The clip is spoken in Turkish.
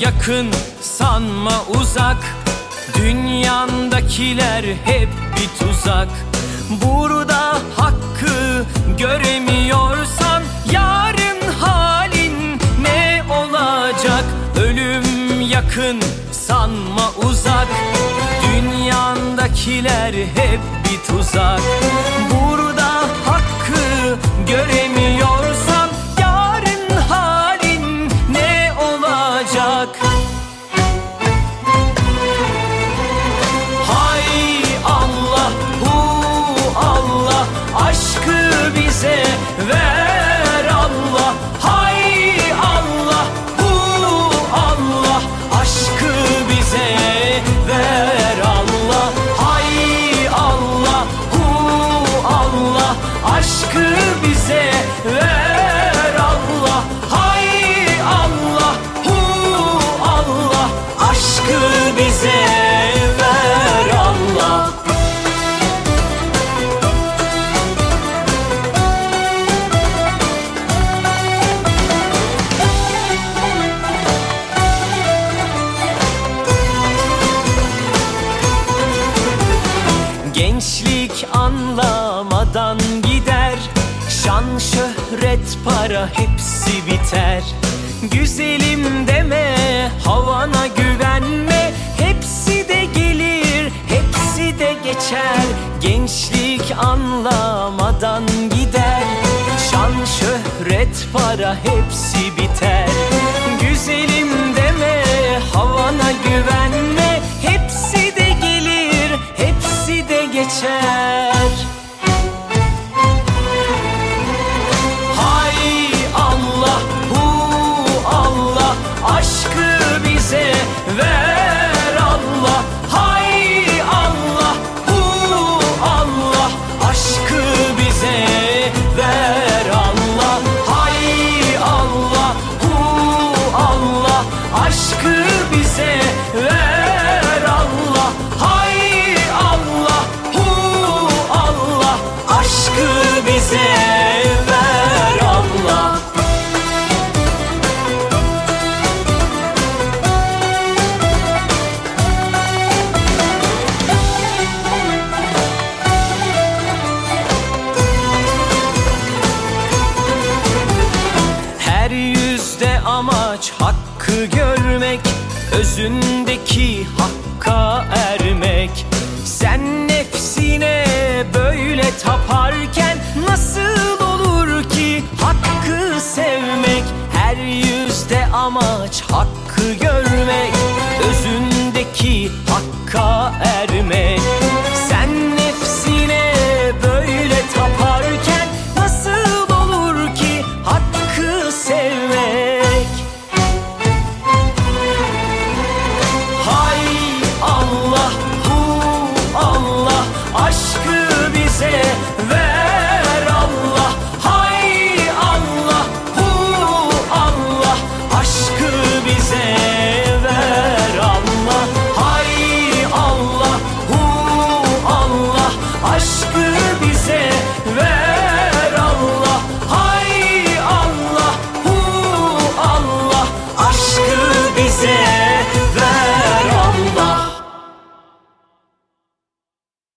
yakın sanma uzak. Dünyandakiler hep bir tuzak. Burada hakkı göremiyorsan Yarın halin ne olacak? Ölüm yakın sanma uzak. Dünyandakiler hep bir tuzak. Burada hakkı göremiyorsan anlamadan gider. Şan, şöhret, para hepsi biter. Güzelim deme, havana güvenme. Hepsi de gelir, hepsi de geçer. Gençlik anlamadan gider. Şan, şöhret, para hepsi biter. Güzelim deme, havana güvenme Aşkı bize ver Allah. Hay Allah, hu Allah. Aşkı bize ver Allah. Her yüzde amaç hakkı görmek Özündeki hakka ermek. Sen nefsine böyle taparken Nasıl olur ki hakkı sevmek? Her yüzde amaç hakkı görmek Özündeki hakka ermek